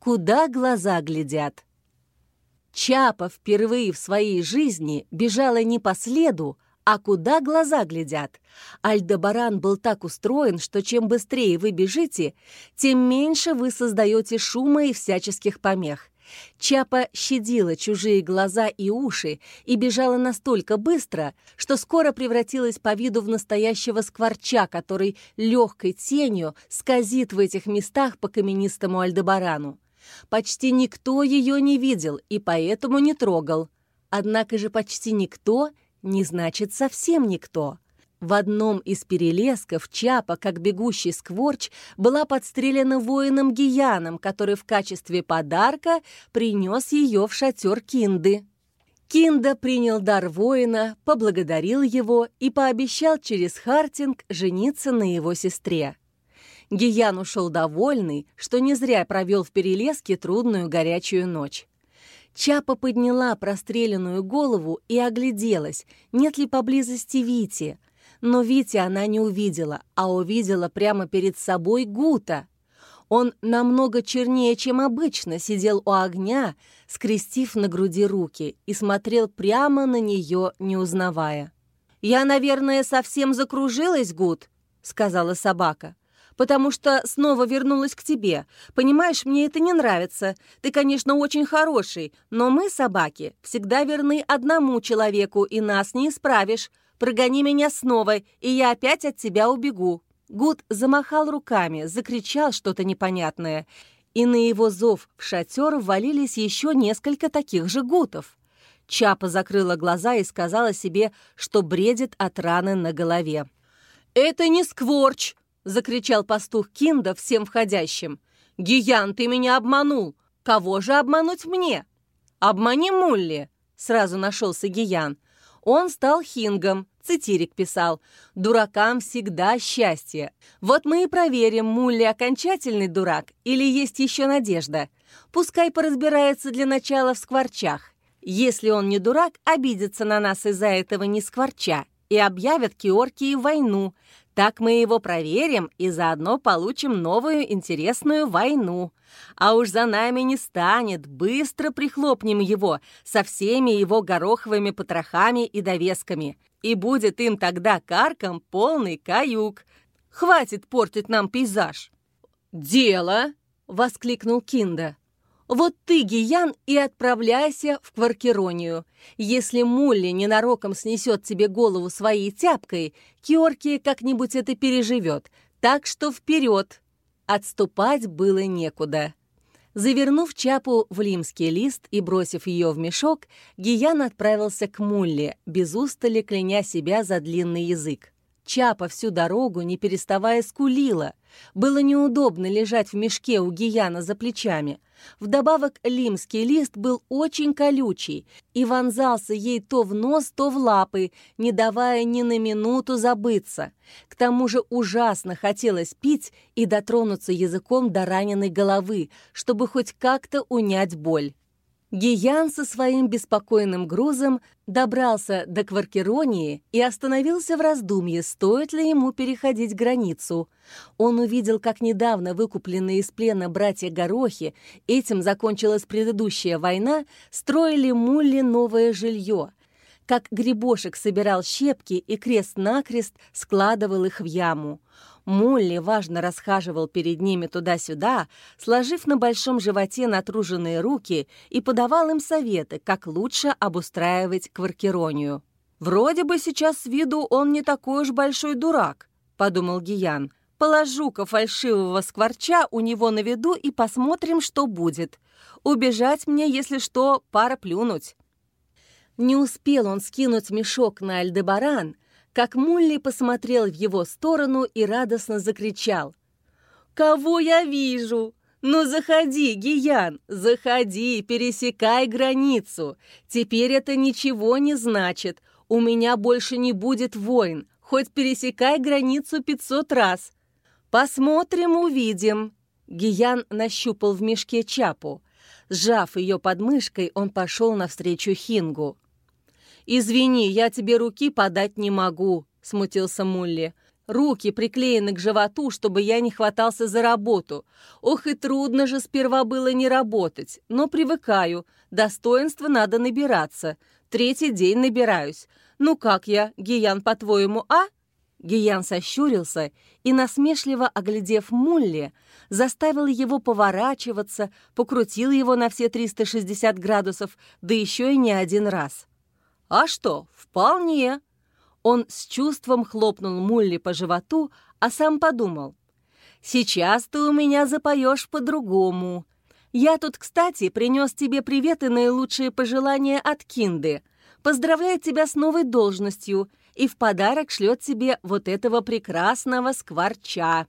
куда глаза глядят. Чапа впервые в своей жизни бежала не по следу, а куда глаза глядят. Альдебаран был так устроен, что чем быстрее вы бежите, тем меньше вы создаете шума и всяческих помех. Чапа щадила чужие глаза и уши и бежала настолько быстро, что скоро превратилась по виду в настоящего скворча, который легкой тенью скользит в этих местах по каменистому Альдебарану. Почти никто ее не видел и поэтому не трогал. Однако же почти никто не значит совсем никто. В одном из перелесков Чапа, как бегущий скворч, была подстрелена воином Гияном, который в качестве подарка принес ее в шатер Кинды. Кинда принял дар воина, поблагодарил его и пообещал через Хартинг жениться на его сестре. Гиян ушел довольный, что не зря провел в перелеске трудную горячую ночь. Чапа подняла простреленную голову и огляделась, нет ли поблизости Вити — но Вити она не увидела, а увидела прямо перед собой Гута. Он намного чернее, чем обычно, сидел у огня, скрестив на груди руки, и смотрел прямо на нее, не узнавая. «Я, наверное, совсем закружилась, Гут», — сказала собака потому что снова вернулась к тебе. Понимаешь, мне это не нравится. Ты, конечно, очень хороший, но мы, собаки, всегда верны одному человеку, и нас не исправишь. Прогони меня снова, и я опять от тебя убегу». Гуд замахал руками, закричал что-то непонятное, и на его зов в шатер ввалились еще несколько таких же гутов. Чапа закрыла глаза и сказала себе, что бредит от раны на голове. «Это не скворч!» — закричал пастух Кинда всем входящим. «Гиян, ты меня обманул! Кого же обмануть мне?» «Обмани Мулли!» — сразу нашелся Гиян. Он стал хингом, Цитирик писал «Дуракам всегда счастье». Вот мы и проверим, Мулли окончательный дурак или есть еще надежда. Пускай поразбирается для начала в скворчах. Если он не дурак, обидится на нас из-за этого не скворча и объявят Киоркии войну. Так мы его проверим и заодно получим новую интересную войну. А уж за нами не станет, быстро прихлопнем его со всеми его гороховыми потрохами и довесками и будет им тогда карком полный каюк. Хватит портить нам пейзаж». «Дело!» — воскликнул Кинда. «Вот ты, Гиян, и отправляйся в Кваркеронию. Если Мулли ненароком снесет тебе голову своей тяпкой, Киорки как-нибудь это переживет. Так что вперед!» Отступать было некуда. Завернув чапу в лимский лист и бросив ее в мешок, Гиян отправился к Мулле, без устали кляня себя за длинный язык. Чапа всю дорогу, не переставая, скулила. Было неудобно лежать в мешке у Гияна за плечами. Вдобавок лимский лист был очень колючий и вонзался ей то в нос, то в лапы, не давая ни на минуту забыться. К тому же ужасно хотелось пить и дотронуться языком до раненой головы, чтобы хоть как-то унять боль. Гиян со своим беспокойным грузом добрался до Кваркеронии и остановился в раздумье, стоит ли ему переходить границу. Он увидел, как недавно выкупленные из плена братья Горохи, этим закончилась предыдущая война, строили Мулли новое жилье, как Грибошек собирал щепки и крест-накрест складывал их в яму. Молли важно расхаживал перед ними туда-сюда, сложив на большом животе натруженные руки и подавал им советы, как лучше обустраивать кваркеронию. «Вроде бы сейчас с виду он не такой уж большой дурак», — подумал Гиян. «Положу-ка фальшивого скворча у него на виду и посмотрим, что будет. Убежать мне, если что, пара плюнуть». Не успел он скинуть мешок на Альдебаран, как Мулли посмотрел в его сторону и радостно закричал. «Кого я вижу? Ну заходи, Гиян, заходи, пересекай границу. Теперь это ничего не значит. У меня больше не будет войн, хоть пересекай границу пятьсот раз. Посмотрим, увидим». Гиян нащупал в мешке чапу. Сжав ее подмышкой, он пошел навстречу Хингу. «Извини, я тебе руки подать не могу», — смутился Мулли. Руки приклеены к животу, чтобы я не хватался за работу. Ох, и трудно же сперва было не работать, но привыкаю. Достоинства надо набираться. Третий день набираюсь. Ну как я, Гиян, по-твоему, а?» Гиян сощурился и, насмешливо оглядев Мулли, заставил его поворачиваться, покрутил его на все 360 градусов, да еще и не один раз. «А что, вполне!» Он с чувством хлопнул Мулли по животу, а сам подумал. «Сейчас ты у меня запоешь по-другому. Я тут, кстати, принес тебе привет и наилучшие пожелания от Кинды. Поздравляет тебя с новой должностью и в подарок шлет тебе вот этого прекрасного скворча».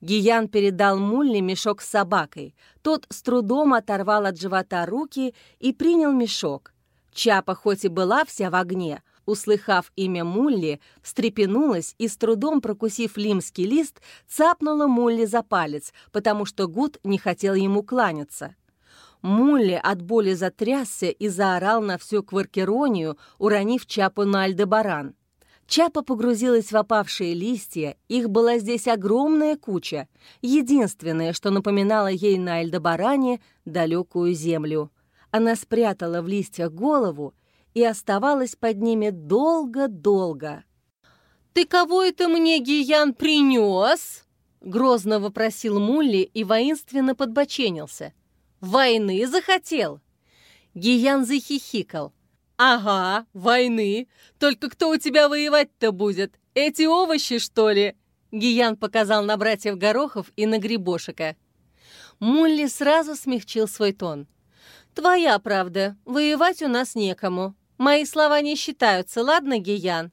Гиян передал Мулли мешок с собакой. Тот с трудом оторвал от живота руки и принял мешок. Чапа хоть и была вся в огне, услыхав имя Мулли, встрепенулась и, с трудом прокусив лимский лист, цапнула Мулли за палец, потому что Гуд не хотел ему кланяться. Мулли от боли затрясся и заорал на всю кваркеронию, уронив Чапу на Альдебаран. Чапа погрузилась в опавшие листья, их была здесь огромная куча. Единственное, что напоминало ей на Альдебаране, далекую землю. Она спрятала в листьях голову и оставалась под ними долго-долго. «Ты кого это мне, Гиян, принес?» Грозно вопросил Мулли и воинственно подбоченился. «Войны захотел?» Гиян захихикал. «Ага, войны. Только кто у тебя воевать-то будет? Эти овощи, что ли?» Гиян показал на братьев Горохов и на Грибошика. Мулли сразу смягчил свой тон. «Твоя правда. Воевать у нас некому. Мои слова не считаются, ладно, Гиян?»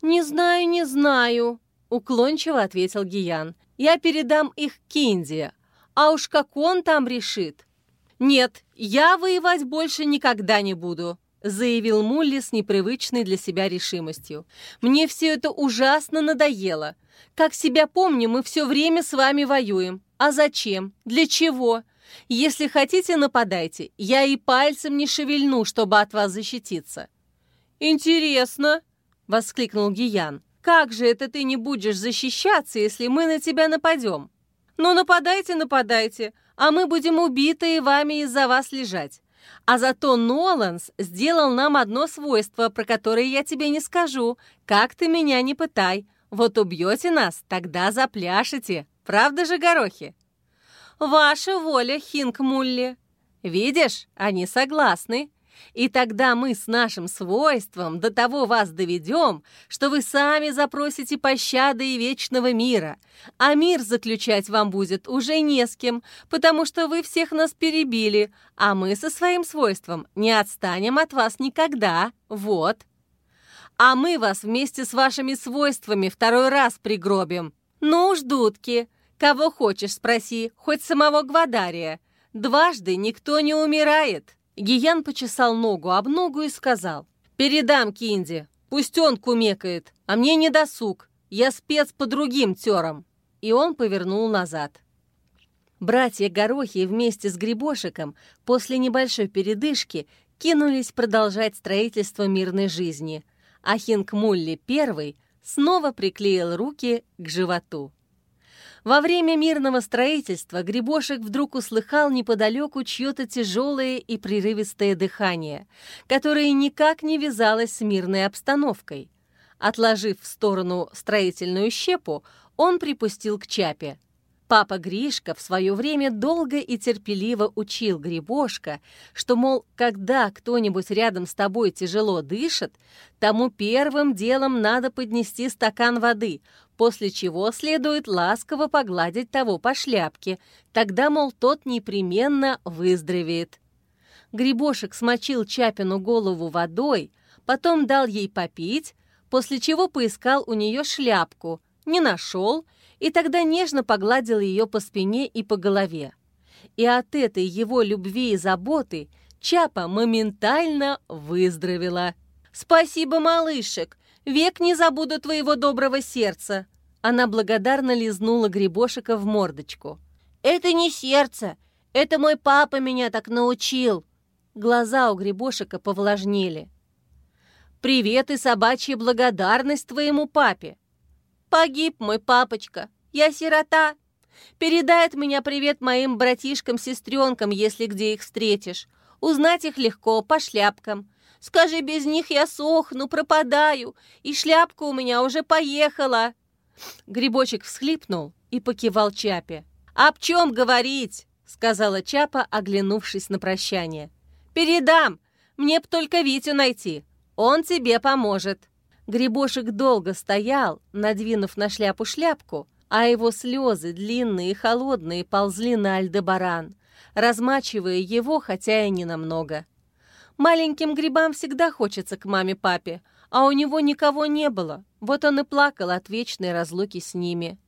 «Не знаю, не знаю», — уклончиво ответил Гиян. «Я передам их Кинди, а уж как он там решит». «Нет, я воевать больше никогда не буду», — заявил Мулли с непривычной для себя решимостью. «Мне все это ужасно надоело. Как себя помню, мы все время с вами воюем. А зачем? Для чего? Если хотите, нападайте. Я и пальцем не шевельну, чтобы от вас защититься». «Интересно», — воскликнул Гиян. «Как же это ты не будешь защищаться, если мы на тебя нападем?» «Ну, нападайте, нападайте, а мы будем убитые вами из-за вас лежать. А зато Ноланс сделал нам одно свойство, про которое я тебе не скажу. Как ты меня не пытай. Вот убьете нас, тогда запляшете. Правда же, горохи?» «Ваша воля, Хинг Мулли!» «Видишь, они согласны. И тогда мы с нашим свойством до того вас доведем, что вы сами запросите пощады и вечного мира, а мир заключать вам будет уже не с кем, потому что вы всех нас перебили, а мы со своим свойством не отстанем от вас никогда, вот. А мы вас вместе с вашими свойствами второй раз пригробим. Ну уж, дудки, Кого хочешь, спроси, хоть самого Гвадария. Дважды никто не умирает». Гиян почесал ногу об ногу и сказал. «Передам Кинди, пусть он кумекает, а мне не досуг. Я спец по другим терам». И он повернул назад. Братья Горохи вместе с Грибошиком после небольшой передышки кинулись продолжать строительство мирной жизни, а Хинг Мулли первый снова приклеил руки к животу. Во время мирного строительства Грибошек вдруг услыхал неподалеку чье-то тяжелое и прерывистое дыхание, которое никак не вязалось с мирной обстановкой. Отложив в сторону строительную щепу, он припустил к Чапе. Папа Гришка в свое время долго и терпеливо учил Грибошка, что, мол, когда кто-нибудь рядом с тобой тяжело дышит, тому первым делом надо поднести стакан воды, после чего следует ласково погладить того по шляпке, тогда, мол, тот непременно выздоровеет. Грибошек смочил Чапину голову водой, потом дал ей попить, после чего поискал у нее шляпку, не нашел — и тогда нежно погладил ее по спине и по голове. И от этой его любви и заботы Чапа моментально выздоровела. «Спасибо, малышек! Век не забуду твоего доброго сердца!» Она благодарно лизнула грибошика в мордочку. «Это не сердце! Это мой папа меня так научил!» Глаза у грибошика повлажнели. «Привет и собачья благодарность твоему папе!» Погиб мой папочка. Я сирота. Передай от меня привет моим братишкам-сестренкам, если где их встретишь. Узнать их легко, по шляпкам. Скажи, без них я сохну, пропадаю, и шляпка у меня уже поехала». Грибочек всхлипнул и покивал Чапе. «Об чем говорить?» — сказала Чапа, оглянувшись на прощание. «Передам! Мне б только Витю найти. Он тебе поможет». Грибошек долго стоял, надвинув на шляпу шляпку, а его слезы, длинные и холодные, ползли на Альдебаран, размачивая его, хотя и не намного. Маленьким грибам всегда хочется к маме-папе, а у него никого не было, вот он и плакал от вечной разлуки с ними.